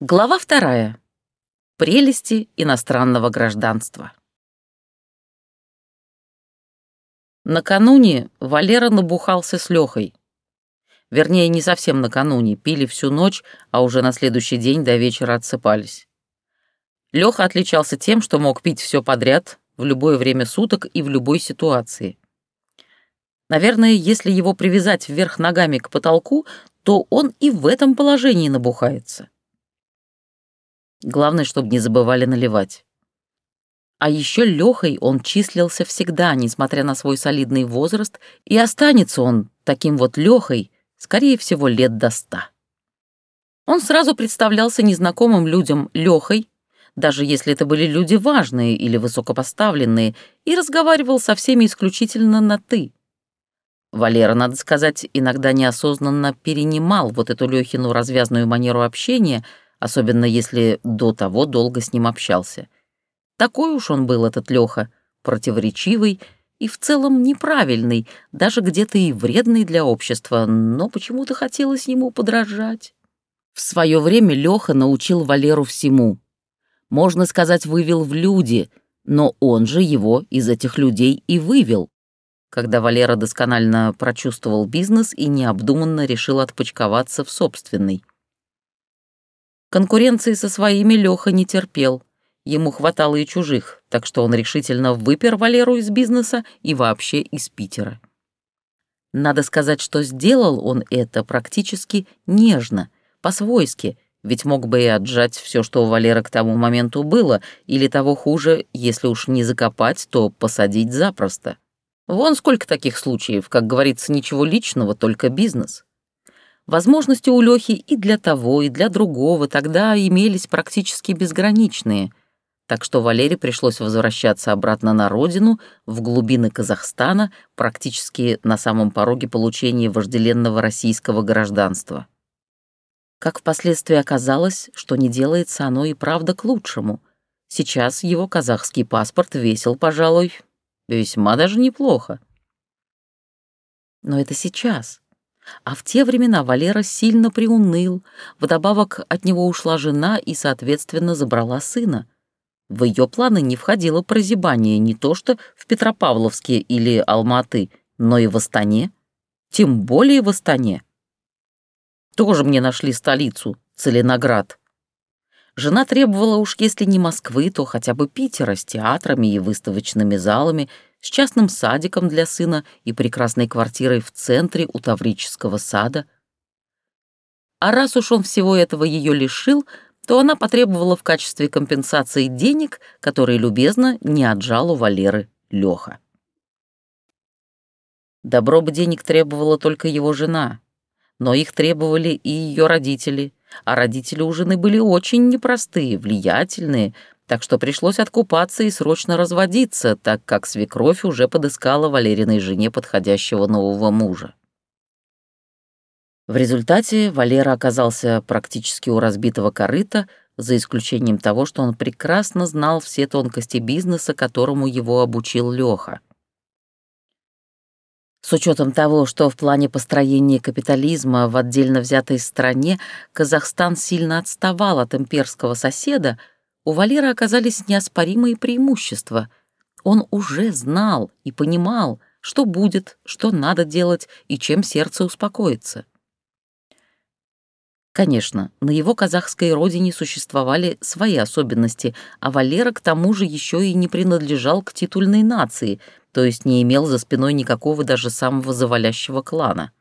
Глава вторая. Прелести иностранного гражданства. Накануне Валера набухался с Лехой. Вернее, не совсем накануне, пили всю ночь, а уже на следующий день до вечера отсыпались. Леха отличался тем, что мог пить все подряд, в любое время суток и в любой ситуации. Наверное, если его привязать вверх ногами к потолку, то он и в этом положении набухается. Главное, чтобы не забывали наливать. А еще Лехой он числился всегда, несмотря на свой солидный возраст, и останется он таким вот Лехой, скорее всего, лет до ста. Он сразу представлялся незнакомым людям Лехой, даже если это были люди важные или высокопоставленные, и разговаривал со всеми исключительно на «ты». Валера, надо сказать, иногда неосознанно перенимал вот эту Лехину развязную манеру общения — особенно если до того долго с ним общался. Такой уж он был, этот Лёха, противоречивый и в целом неправильный, даже где-то и вредный для общества, но почему-то хотелось ему подражать. В свое время Лёха научил Валеру всему. Можно сказать, вывел в люди, но он же его из этих людей и вывел. Когда Валера досконально прочувствовал бизнес и необдуманно решил отпочковаться в собственный. Конкуренции со своими Леха не терпел. Ему хватало и чужих, так что он решительно выпер Валеру из бизнеса и вообще из Питера. Надо сказать, что сделал он это практически нежно, по-свойски, ведь мог бы и отжать все, что у Валеры к тому моменту было, или того хуже, если уж не закопать, то посадить запросто. Вон сколько таких случаев, как говорится, ничего личного, только бизнес. Возможности у Лёхи и для того, и для другого тогда имелись практически безграничные, так что Валере пришлось возвращаться обратно на родину, в глубины Казахстана, практически на самом пороге получения вожделенного российского гражданства. Как впоследствии оказалось, что не делается оно и правда к лучшему. Сейчас его казахский паспорт весил, пожалуй, весьма даже неплохо. Но это сейчас. А в те времена Валера сильно приуныл, вдобавок от него ушла жена и, соответственно, забрала сына. В ее планы не входило прозябание не то что в Петропавловске или Алматы, но и в Астане. Тем более в Астане. Тоже мне нашли столицу, Целиноград. Жена требовала уж если не Москвы, то хотя бы Питера с театрами и выставочными залами — с частным садиком для сына и прекрасной квартирой в центре у Таврического сада. А раз уж он всего этого ее лишил, то она потребовала в качестве компенсации денег, которые любезно не отжал у Валеры Леха. Добро бы денег требовала только его жена, но их требовали и ее родители, а родители у жены были очень непростые, влиятельные, так что пришлось откупаться и срочно разводиться, так как свекровь уже подыскала Валериной жене подходящего нового мужа. В результате Валера оказался практически у разбитого корыта, за исключением того, что он прекрасно знал все тонкости бизнеса, которому его обучил Леха. С учетом того, что в плане построения капитализма в отдельно взятой стране Казахстан сильно отставал от имперского соседа, у Валеры оказались неоспоримые преимущества. Он уже знал и понимал, что будет, что надо делать и чем сердце успокоится. Конечно, на его казахской родине существовали свои особенности, а Валера к тому же еще и не принадлежал к титульной нации, то есть не имел за спиной никакого даже самого завалящего клана.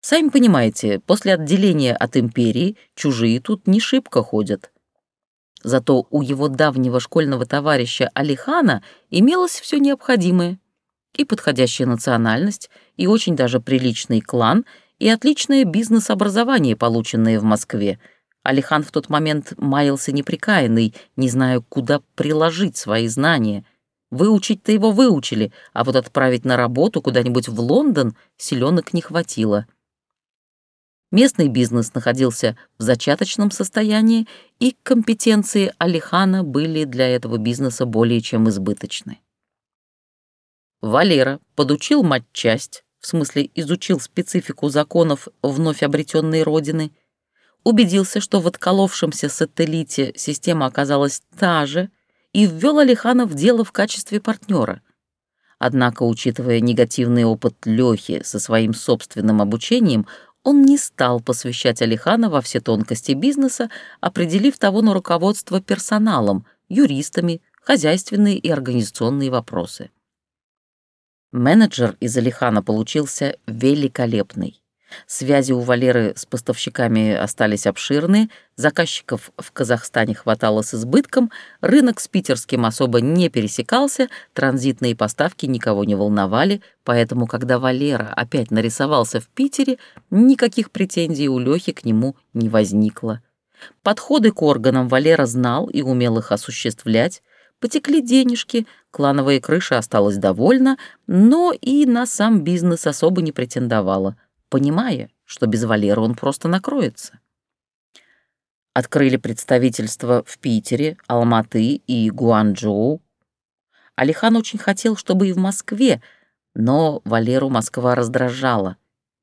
Сами понимаете, после отделения от империи чужие тут не шибко ходят. Зато у его давнего школьного товарища Алихана имелось все необходимое. И подходящая национальность, и очень даже приличный клан, и отличное бизнес-образование, полученное в Москве. Алихан в тот момент маялся неприкаянный, не зная, куда приложить свои знания. Выучить-то его выучили, а вот отправить на работу куда-нибудь в Лондон селенок не хватило. Местный бизнес находился в зачаточном состоянии, и компетенции Алихана были для этого бизнеса более чем избыточны. Валера подучил матчасть, в смысле изучил специфику законов вновь обретенной родины, убедился, что в отколовшемся сателлите система оказалась та же, и ввел Алихана в дело в качестве партнера. Однако, учитывая негативный опыт Лёхи со своим собственным обучением, он не стал посвящать Алихана во все тонкости бизнеса, определив того на руководство персоналом, юристами, хозяйственные и организационные вопросы. Менеджер из Алихана получился великолепный. Связи у Валеры с поставщиками остались обширные, заказчиков в Казахстане хватало с избытком, рынок с питерским особо не пересекался, транзитные поставки никого не волновали, поэтому, когда Валера опять нарисовался в Питере, никаких претензий у Лёхи к нему не возникло. Подходы к органам Валера знал и умел их осуществлять, потекли денежки, клановая крыша осталась довольна, но и на сам бизнес особо не претендовала — понимая, что без Валеры он просто накроется. Открыли представительство в Питере, Алматы и Гуанчжоу. Алихан очень хотел, чтобы и в Москве, но Валеру Москва раздражала,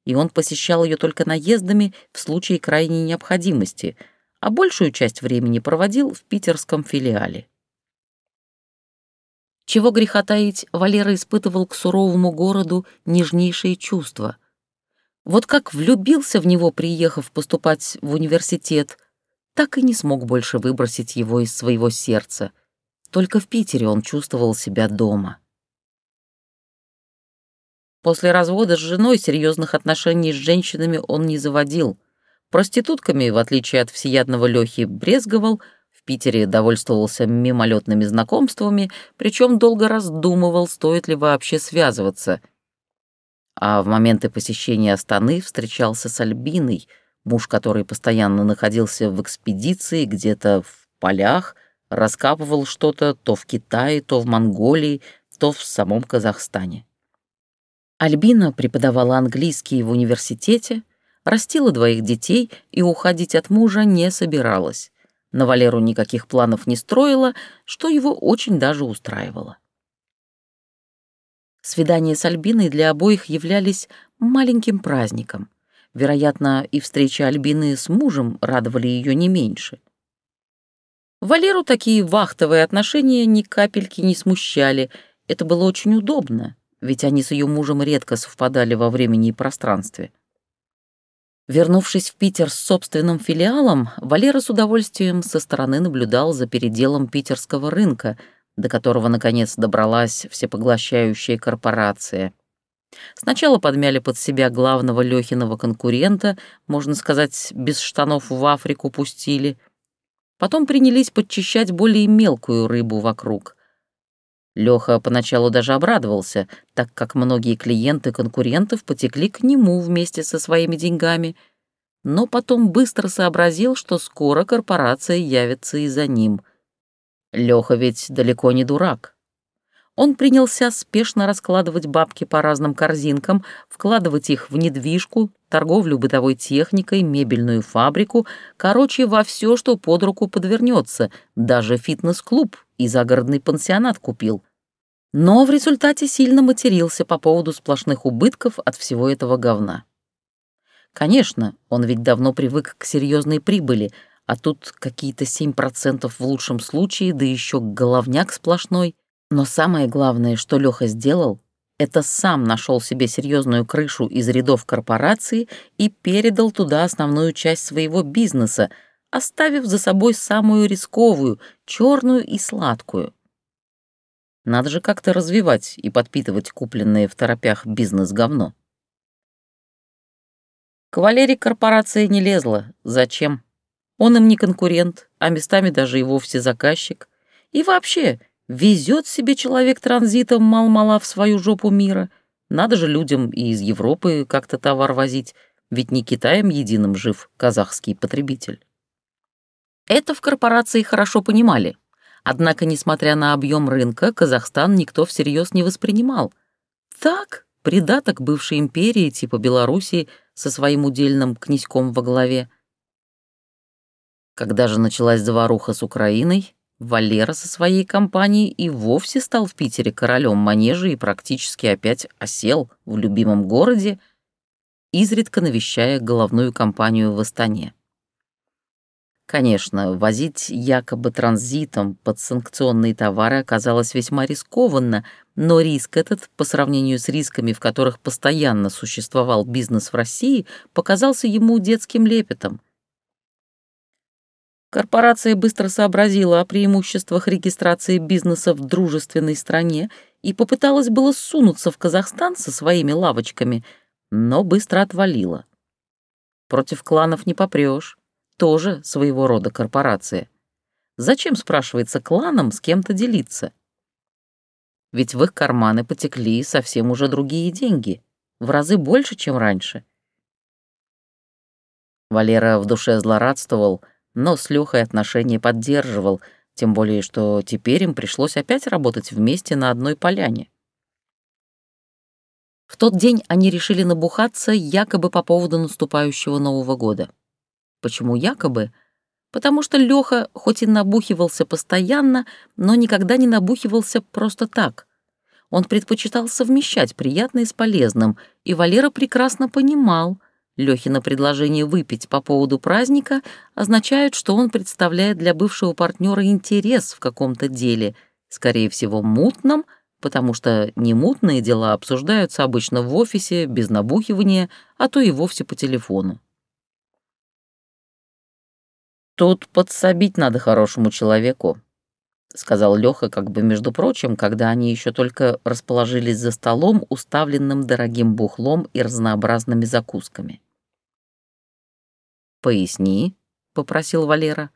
и он посещал ее только наездами в случае крайней необходимости, а большую часть времени проводил в питерском филиале. Чего греха таить, Валера испытывал к суровому городу нежнейшие чувства — вот как влюбился в него, приехав поступать в университет, так и не смог больше выбросить его из своего сердца. Только в Питере он чувствовал себя дома. После развода с женой серьезных отношений с женщинами он не заводил. Проститутками, в отличие от всеядного Лёхи, брезговал, в Питере довольствовался мимолетными знакомствами, причем долго раздумывал, стоит ли вообще связываться — а в моменты посещения Астаны встречался с Альбиной, муж которой постоянно находился в экспедиции где-то в полях, раскапывал что-то то в Китае, то в Монголии, то в самом Казахстане. Альбина преподавала английский в университете, растила двоих детей и уходить от мужа не собиралась. На Валеру никаких планов не строила, что его очень даже устраивало. Свидания с Альбиной для обоих являлись маленьким праздником. Вероятно, и встреча Альбины с мужем радовали ее не меньше. Валеру такие вахтовые отношения ни капельки не смущали. Это было очень удобно, ведь они с ее мужем редко совпадали во времени и пространстве. Вернувшись в Питер с собственным филиалом, Валера с удовольствием со стороны наблюдал за переделом питерского рынка — до которого, наконец, добралась всепоглощающая корпорация. Сначала подмяли под себя главного Лёхиного конкурента, можно сказать, без штанов в Африку пустили. Потом принялись подчищать более мелкую рыбу вокруг. Лёха поначалу даже обрадовался, так как многие клиенты конкурентов потекли к нему вместе со своими деньгами, но потом быстро сообразил, что скоро корпорация явится и за ним — Лёха ведь далеко не дурак. Он принялся спешно раскладывать бабки по разным корзинкам, вкладывать их в недвижку, торговлю бытовой техникой, мебельную фабрику, короче, во все, что под руку подвернется, даже фитнес-клуб и загородный пансионат купил. Но в результате сильно матерился по поводу сплошных убытков от всего этого говна. Конечно, он ведь давно привык к серьезной прибыли — а тут какие-то 7% в лучшем случае, да еще головняк сплошной. Но самое главное, что Леха сделал, это сам нашел себе серьезную крышу из рядов корпорации и передал туда основную часть своего бизнеса, оставив за собой самую рисковую, черную и сладкую. Надо же как-то развивать и подпитывать купленное в торопях бизнес-говно. К Валерии корпорация не лезла. Зачем? Он им не конкурент, а местами даже и вовсе заказчик. И вообще, везет себе человек транзитом мал-мала в свою жопу мира. Надо же людям и из Европы как-то товар возить, ведь не Китаем единым жив казахский потребитель. Это в корпорации хорошо понимали. Однако, несмотря на объем рынка, Казахстан никто всерьез не воспринимал. Так, придаток бывшей империи типа Белоруссии со своим удельным князьком во главе — когда же началась заваруха с Украиной, Валера со своей компанией и вовсе стал в Питере королем манежа и практически опять осел в любимом городе, изредка навещая головную компанию в Астане. Конечно, возить якобы транзитом подсанкционные товары оказалось весьма рискованно, но риск этот, по сравнению с рисками, в которых постоянно существовал бизнес в России, показался ему детским лепетом. Корпорация быстро сообразила о преимуществах регистрации бизнеса в дружественной стране и попыталась было сунуться в Казахстан со своими лавочками, но быстро отвалила. Против кланов не попрешь тоже своего рода корпорация. Зачем, спрашивается, кланам с кем-то делиться? Ведь в их карманы потекли совсем уже другие деньги, в разы больше, чем раньше. Валера в душе злорадствовал, но с Лёхой отношения поддерживал, тем более, что теперь им пришлось опять работать вместе на одной поляне. В тот день они решили набухаться якобы по поводу наступающего Нового года. Почему якобы? Потому что Лёха хоть и набухивался постоянно, но никогда не набухивался просто так. Он предпочитал совмещать приятное с полезным, и Валера прекрасно понимал, Лёхино предложение выпить по поводу праздника означает, что он представляет для бывшего партнера интерес в каком-то деле, скорее всего, мутном, потому что немутные дела обсуждаются обычно в офисе, без набухивания, а то и вовсе по телефону. «Тут подсобить надо хорошему человеку», — сказал Лёха, как бы между прочим, когда они еще только расположились за столом, уставленным дорогим бухлом и разнообразными закусками. «Поясни», — попросил Валера.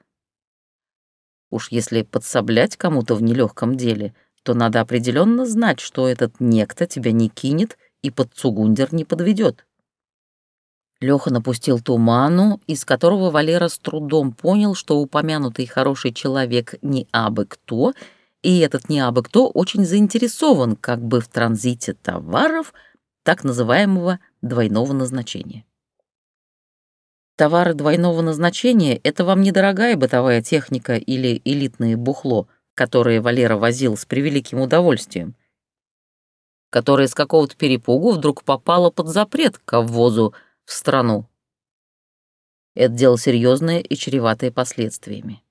«Уж если подсоблять кому-то в нелегком деле, то надо определенно знать, что этот некто тебя не кинет и под цугундер не подведет. Леха напустил туману, из которого Валера с трудом понял, что упомянутый хороший человек не абы кто, и этот не абы кто очень заинтересован как бы в транзите товаров так называемого двойного назначения. Товары двойного назначения — это вам недорогая бытовая техника или элитное бухло, которое Валера возил с превеликим удовольствием, которое с какого-то перепугу вдруг попало под запрет к ввозу в страну. Это дело серьезное и чреватое последствиями.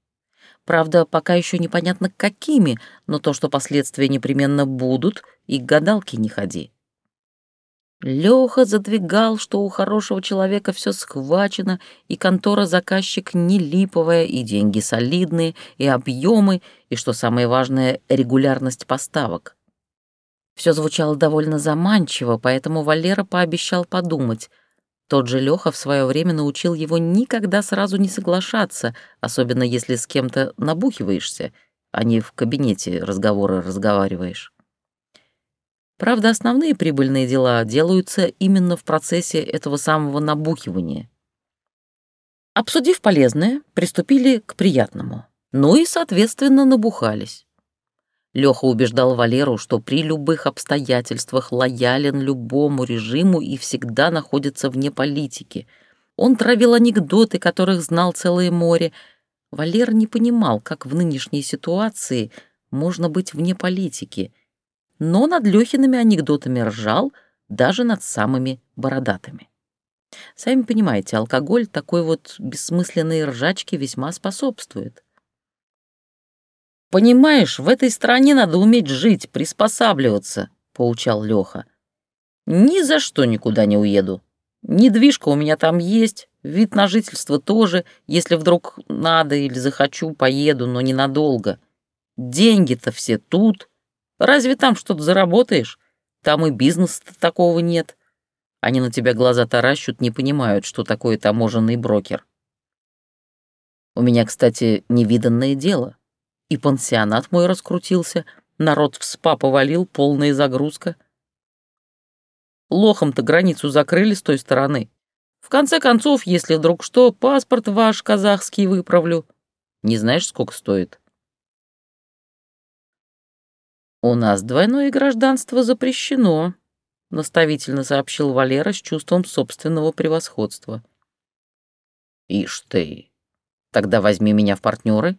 Правда, пока еще непонятно какими, но то, что последствия непременно будут, и к гадалке не ходи. Леха задвигал, что у хорошего человека все схвачено, и контора-заказчик не липовая, и деньги солидные, и объемы, и, что самое важное, регулярность поставок. Все звучало довольно заманчиво, поэтому Валера пообещал подумать — тот же Леха в свое время научил его никогда сразу не соглашаться, особенно если с кем-то набухиваешься, а не в кабинете разговоры разговариваешь. Правда, основные прибыльные дела делаются именно в процессе этого самого набухивания. Обсудив полезное, приступили к приятному. Ну и, соответственно, набухались. Леха убеждал Валеру, что при любых обстоятельствах лоялен любому режиму и всегда находится вне политики. Он травил анекдоты, которых знал целое море. Валера не понимал, как в нынешней ситуации можно быть вне политики, но над Лехиными анекдотами ржал, даже над самыми бородатыми. Сами понимаете, алкоголь такой вот бессмысленной ржачке весьма способствует. «Понимаешь, в этой стране надо уметь жить, приспосабливаться», — поучал Леха. «Ни за что никуда не уеду. Недвижка у меня там есть, вид на жительство тоже, если вдруг надо или захочу, поеду, но ненадолго. Деньги-то все тут. Разве там что-то заработаешь? Там и бизнеса-то такого нет. Они на тебя глаза таращут, не понимают, что такое таможенный брокер. У меня, кстати, невиданное дело и пансионат мой раскрутился, народ в спа повалил, полная загрузка. Лохом-то границу закрыли с той стороны. В конце концов, если вдруг что, паспорт ваш казахский выправлю. Не знаешь, сколько стоит? «У нас двойное гражданство запрещено», — наставительно сообщил Валера с чувством собственного превосходства. «Ишь ты! Тогда возьми меня в партнеры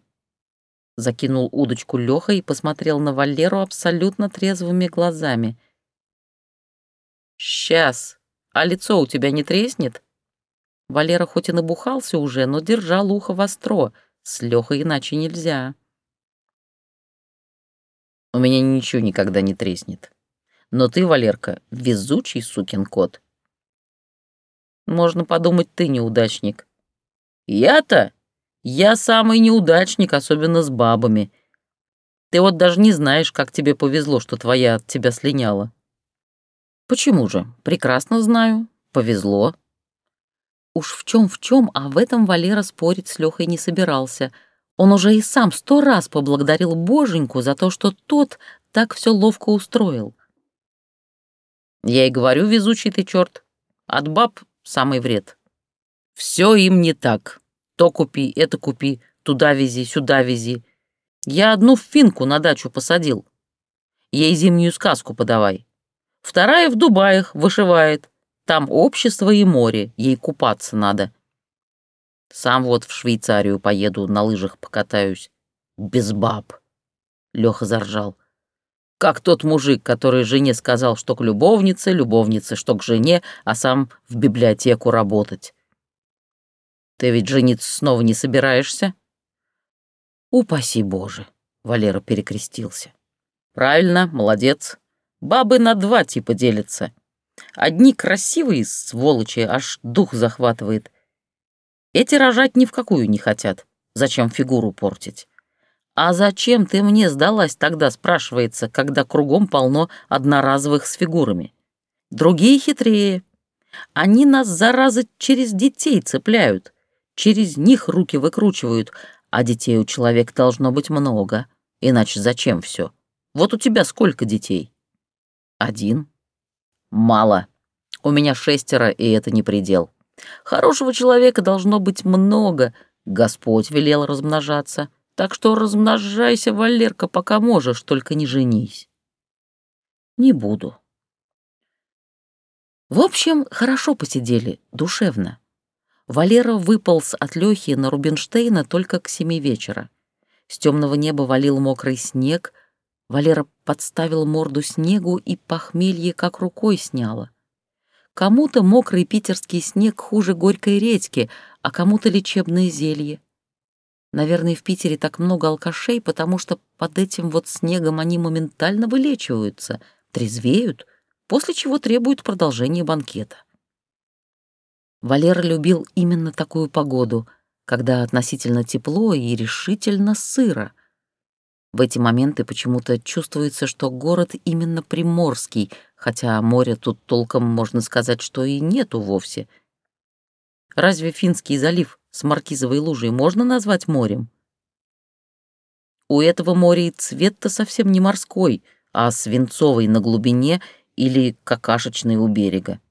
Закинул удочку Леха и посмотрел на Валеру абсолютно трезвыми глазами. «Сейчас. А лицо у тебя не треснет?» Валера хоть и набухался уже, но держал ухо востро. С Лехой иначе нельзя. У меня ничего никогда не треснет. Но ты, Валерка, везучий сукин кот. Можно подумать, ты неудачник. Я-то? Я самый неудачник, особенно с бабами. Ты вот даже не знаешь, как тебе повезло, что твоя от тебя слиняла. Почему же? Прекрасно знаю. Повезло. Уж в чем в чем, а в этом Валера спорить с Лехой не собирался. Он уже и сам сто раз поблагодарил Боженьку за то, что тот так все ловко устроил. Я и говорю, везучий ты черт. От баб самый вред. Все им не так. То купи, это купи, туда вези, сюда вези. Я одну финку на дачу посадил. Ей зимнюю сказку подавай. Вторая в Дубаях вышивает. Там общество и море, ей купаться надо. Сам вот в Швейцарию поеду, на лыжах покатаюсь. Без баб. Леха заржал. Как тот мужик, который жене сказал, что к любовнице, любовнице, что к жене, а сам в библиотеку работать. Ты ведь жениться снова не собираешься? Упаси Боже, Валера перекрестился. Правильно, молодец. Бабы на два типа делятся. Одни красивые сволочи, аж дух захватывает. Эти рожать ни в какую не хотят. Зачем фигуру портить? А зачем ты мне сдалась тогда, спрашивается, когда кругом полно одноразовых с фигурами? Другие хитрее. Они нас, заразы, через детей цепляют. Через них руки выкручивают, а детей у человека должно быть много. Иначе зачем все? Вот у тебя сколько детей? Один. Мало. У меня шестеро, и это не предел. Хорошего человека должно быть много. Господь велел размножаться. Так что размножайся, Валерка, пока можешь, только не женись. Не буду. В общем, хорошо посидели, душевно. Валера выполз от Лёхи на Рубинштейна только к семи вечера. С темного неба валил мокрый снег, Валера подставил морду снегу, и похмелье как рукой сняло. Кому-то мокрый питерский снег хуже горькой редьки, а кому-то лечебное зелье. Наверное, в Питере так много алкашей, потому что под этим вот снегом они моментально вылечиваются, трезвеют, после чего требуют продолжения банкета. Валера любил именно такую погоду, когда относительно тепло и решительно сыро — в эти моменты почему-то чувствуется, что город именно приморский, хотя моря тут толком, можно сказать, что и нету вовсе. Разве Финский залив с Маркизовой лужей можно назвать морем? У этого моря и цвет-то совсем не морской, а свинцовый на глубине или какашечный у берега.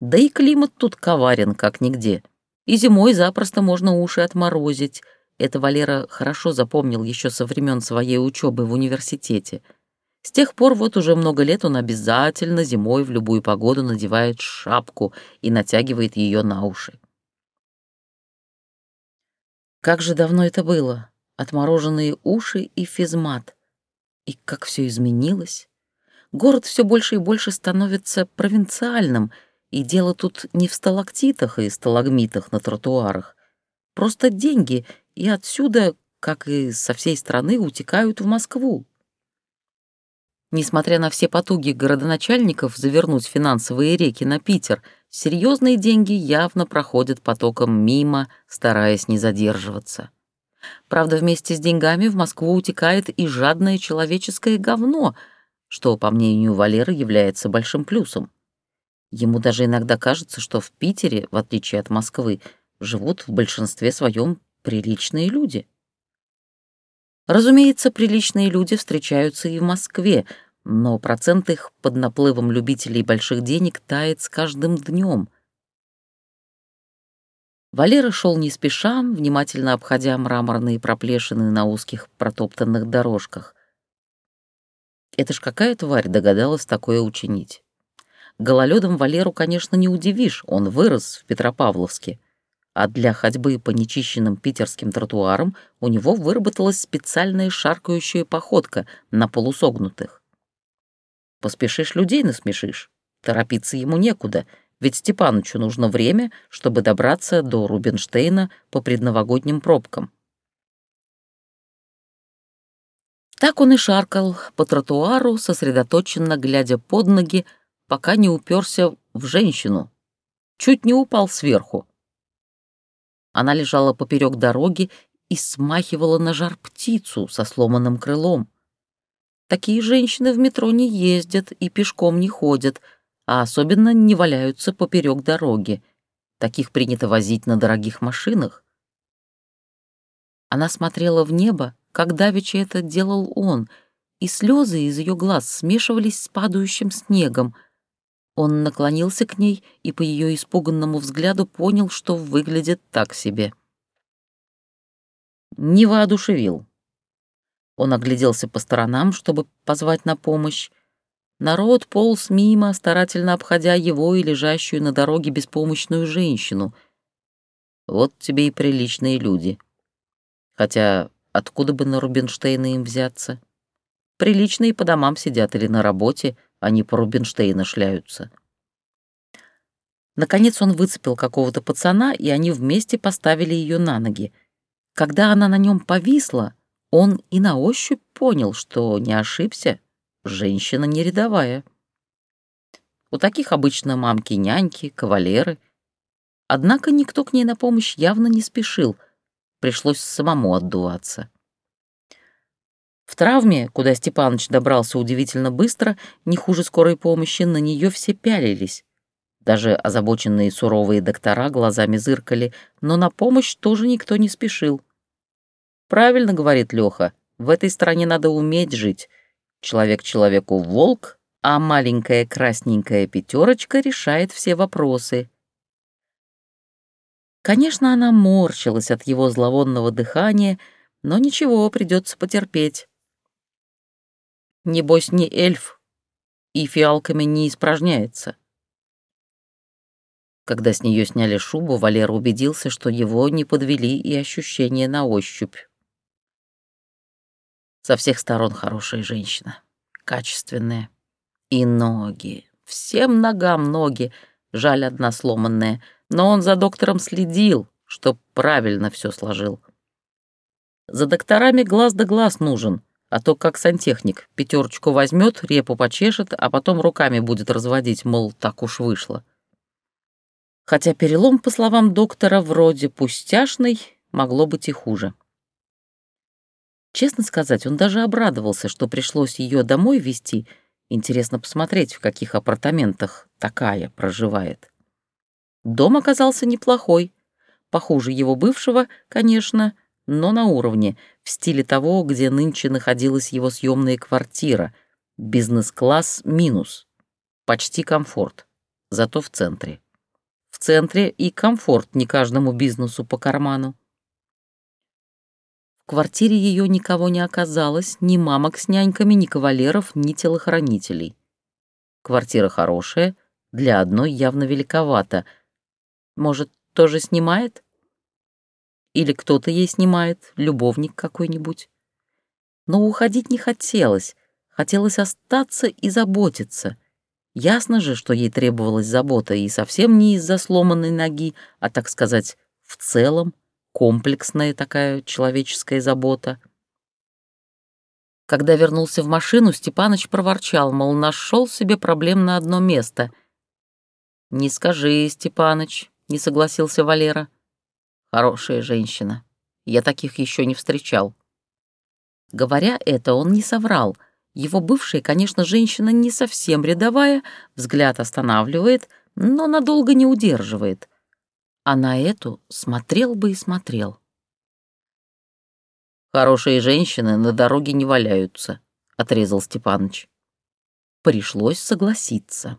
Да и климат тут коварен, как нигде. И зимой запросто можно уши отморозить — это Валера хорошо запомнил еще со времен своей учебы в университете. С тех пор вот уже много лет он обязательно зимой в любую погоду надевает шапку и натягивает ее на уши. Как же давно это было? Отмороженные уши и физмат. И как все изменилось. Город все больше и больше становится провинциальным, и дело тут не в сталактитах и сталагмитах на тротуарах. Просто деньги и отсюда, как и со всей страны, утекают в Москву. Несмотря на все потуги городоначальников завернуть финансовые реки на Питер, серьезные деньги явно проходят потоком мимо, стараясь не задерживаться. Правда, вместе с деньгами в Москву утекает и жадное человеческое говно, что, по мнению Валеры, является большим плюсом. Ему даже иногда кажется, что в Питере, в отличие от Москвы, живут в большинстве своем приличные люди. Разумеется, приличные люди встречаются и в Москве, но процент их под наплывом любителей больших денег тает с каждым днем. Валера шел не спеша, внимательно обходя мраморные проплешины на узких протоптанных дорожках. Это ж какая тварь догадалась такое учинить. Гололедом Валеру, конечно, не удивишь, он вырос в Петропавловске а для ходьбы по нечищенным питерским тротуарам у него выработалась специальная шаркающая походка на полусогнутых. Поспешишь, людей насмешишь. Торопиться ему некуда, ведь Степанычу нужно время, чтобы добраться до Рубинштейна по предновогодним пробкам. Так он и шаркал по тротуару, сосредоточенно глядя под ноги, пока не уперся в женщину. Чуть не упал сверху. Она лежала поперек дороги и смахивала на жар птицу со сломанным крылом. Такие женщины в метро не ездят и пешком не ходят, а особенно не валяются поперек дороги. Таких принято возить на дорогих машинах. Она смотрела в небо, как давеча это делал он, и слезы из ее глаз смешивались с падающим снегом. Он наклонился к ней и по ее испуганному взгляду понял, что выглядит так себе. Не воодушевил. Он огляделся по сторонам, чтобы позвать на помощь. Народ полз мимо, старательно обходя его и лежащую на дороге беспомощную женщину. Вот тебе и приличные люди. Хотя откуда бы на Рубинштейна им взяться? Приличные по домам сидят или на работе, они по Рубинштейна шляются. Наконец он выцепил какого-то пацана, и они вместе поставили ее на ноги. Когда она на нем повисла, он и на ощупь понял, что не ошибся, женщина не рядовая. У таких обычно мамки-няньки, кавалеры. Однако никто к ней на помощь явно не спешил, пришлось самому отдуваться. В травме, куда Степаныч добрался удивительно быстро, не хуже скорой помощи, на нее все пялились. Даже озабоченные суровые доктора глазами зыркали, но на помощь тоже никто не спешил. Правильно говорит Леха, в этой стране надо уметь жить. Человек человеку волк, а маленькая красненькая пятерочка решает все вопросы. Конечно, она морщилась от его зловонного дыхания, но ничего, придется потерпеть. Небось, не эльф и фиалками не испражняется. Когда с нее сняли шубу, Валера убедился, что его не подвели и ощущения на ощупь. Со всех сторон хорошая женщина, качественная. И ноги, всем ногам ноги, жаль одна сломанная, но он за доктором следил, чтоб правильно все сложил. За докторами глаз да глаз нужен, а то как сантехник, пятерочку возьмет, репу почешет, а потом руками будет разводить, мол, так уж вышло. Хотя перелом, по словам доктора, вроде пустяшный, могло быть и хуже. Честно сказать, он даже обрадовался, что пришлось ее домой везти. Интересно посмотреть, в каких апартаментах такая проживает. Дом оказался неплохой. Похуже его бывшего, конечно, но на уровне, в стиле того, где нынче находилась его съемная квартира. Бизнес-класс минус. Почти комфорт. Зато в центре. В центре и комфорт не каждому бизнесу по карману. В квартире ее никого не оказалось, ни мамок с няньками, ни кавалеров, ни телохранителей. Квартира хорошая, для одной явно великовата. Может, тоже снимает? Или кто-то ей снимает, любовник какой-нибудь. Но уходить не хотелось, хотелось остаться и заботиться. Ясно же, что ей требовалась забота, и совсем не из-за сломанной ноги, а, так сказать, в целом комплексная такая человеческая забота. Когда вернулся в машину, Степаныч проворчал, мол, нашел себе проблем на одно место. «Не скажи, Степаныч», — не согласился Валера. «Хорошая женщина. Я таких еще не встречал». Говоря это, он не соврал. Его бывшая, конечно, женщина не совсем рядовая, взгляд останавливает, но надолго не удерживает — а на эту смотрел бы и смотрел. «Хорошие женщины на дороге не валяются», — отрезал Степаныч. Пришлось согласиться.